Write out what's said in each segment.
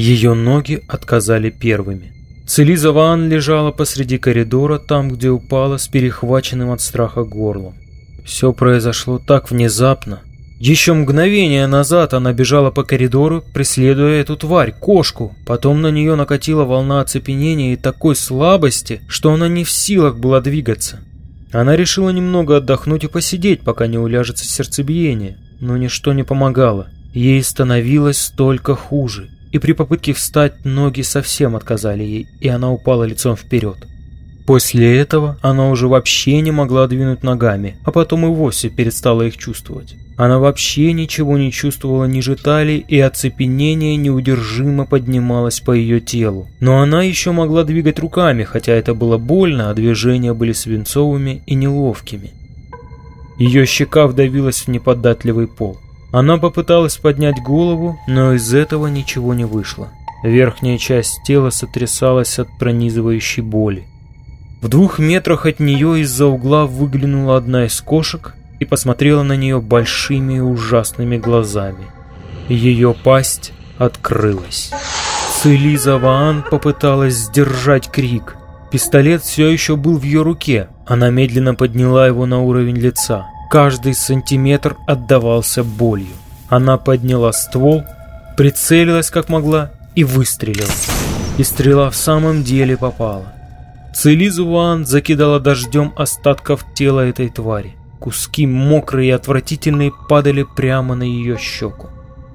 Ее ноги отказали первыми. Целиза Ван лежала посреди коридора, там, где упала с перехваченным от страха горлом. Все произошло так внезапно. Еще мгновение назад она бежала по коридору, преследуя эту тварь, кошку. Потом на нее накатила волна оцепенения и такой слабости, что она не в силах была двигаться. Она решила немного отдохнуть и посидеть, пока не уляжется сердцебиение, но ничто не помогало. Ей становилось только хуже, и при попытке встать ноги совсем отказали ей, и она упала лицом вперед. После этого она уже вообще не могла двинуть ногами, а потом и вовсе перестала их чувствовать. Она вообще ничего не чувствовала ниже талии, и оцепенение неудержимо поднималось по ее телу. Но она еще могла двигать руками, хотя это было больно, а движения были свинцовыми и неловкими. Ее щека вдавилась в неподатливый пол. Она попыталась поднять голову, но из этого ничего не вышло. Верхняя часть тела сотрясалась от пронизывающей боли. В двух метрах от нее из-за угла выглянула одна из кошек и посмотрела на нее большими ужасными глазами. Ее пасть открылась. Целиза Ваан попыталась сдержать крик. Пистолет все еще был в ее руке. Она медленно подняла его на уровень лица. Каждый сантиметр отдавался болью. Она подняла ствол, прицелилась как могла и выстрелила. И стрела в самом деле попала. Целизу Ваан закидала дождем остатков тела этой твари. Куски мокрые и отвратительные падали прямо на ее щеку.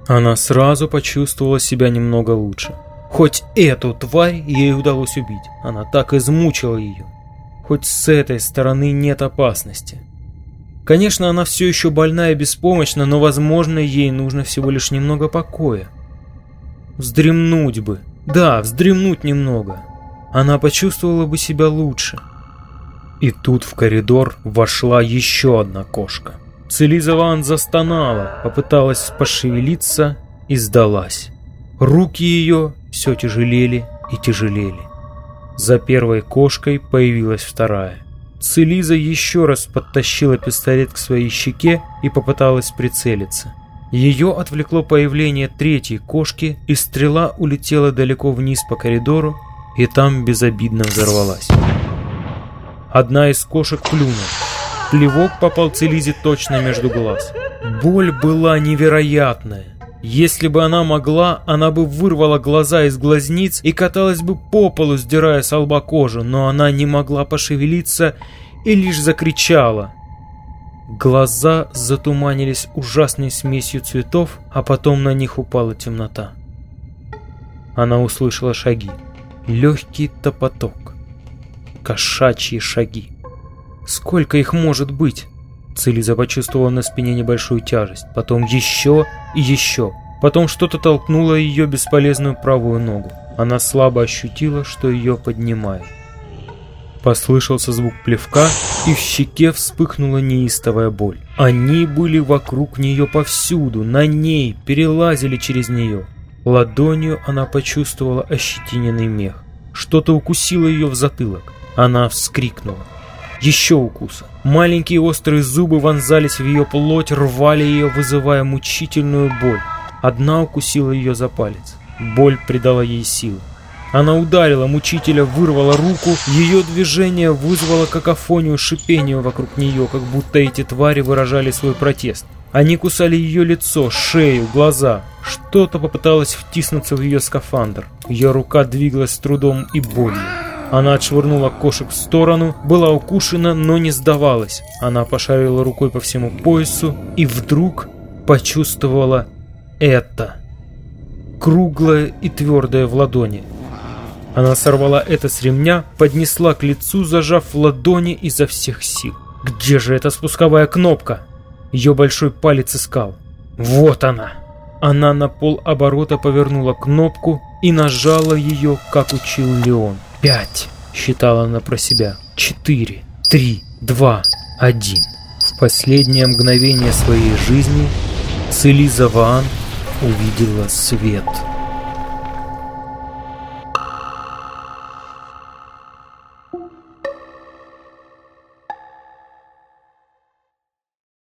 Она сразу почувствовала себя немного лучше. Хоть эту тварь ей удалось убить, она так измучила ее. Хоть с этой стороны нет опасности. Конечно, она все еще больна и беспомощна, но, возможно, ей нужно всего лишь немного покоя. Вздремнуть бы. Да, вздремнуть немного она почувствовала бы себя лучше. И тут в коридор вошла еще одна кошка. Целиза застонала, попыталась пошевелиться и сдалась. Руки ее все тяжелели и тяжелели. За первой кошкой появилась вторая. Целиза еще раз подтащила пистолет к своей щеке и попыталась прицелиться. Ее отвлекло появление третьей кошки, и стрела улетела далеко вниз по коридору и там безобидно взорвалась. Одна из кошек плюнула. Плевок попал Целизе точно между глаз. Боль была невероятная. Если бы она могла, она бы вырвала глаза из глазниц и каталась бы по полу, сдирая с лба кожу, но она не могла пошевелиться и лишь закричала. Глаза затуманились ужасной смесью цветов, а потом на них упала темнота. Она услышала шаги. Легкий топоток. Кошачьи шаги. Сколько их может быть? Целиза почувствовала на спине небольшую тяжесть. Потом еще и еще. Потом что-то толкнуло ее бесполезную правую ногу. Она слабо ощутила, что ее поднимает. Послышался звук плевка, и в щеке вспыхнула неистовая боль. Они были вокруг нее повсюду, на ней, перелазили через нее. Ладонью она почувствовала ощетиненный мех. Что-то укусило ее в затылок. Она вскрикнула. Еще укуса. Маленькие острые зубы вонзались в ее плоть, рвали ее, вызывая мучительную боль. Одна укусила ее за палец. Боль придала ей силы. Она ударила мучителя, вырвала руку, ее движение вызвало какофонию шипения вокруг нее, как будто эти твари выражали свой протест. Они кусали ее лицо, шею, глаза. Что-то попыталось втиснуться в ее скафандр. Ее рука двигалась с трудом и болью. Она отшвырнула кошек в сторону, была укушена, но не сдавалась. Она пошарила рукой по всему поясу и вдруг почувствовала это. Круглое и твердое в ладони. Она сорвала это с ремня, поднесла к лицу, зажав ладони изо всех сил. Где же эта спусковая кнопка? Ее большой палец искал. Вот она! Она на пол оборота повернула кнопку и нажала ее, как учил Леон. «Пять!» — считала она про себя. «Четыре! Три! Два! Один!» В последнее мгновение своей жизни Целиза Ваан увидела свет.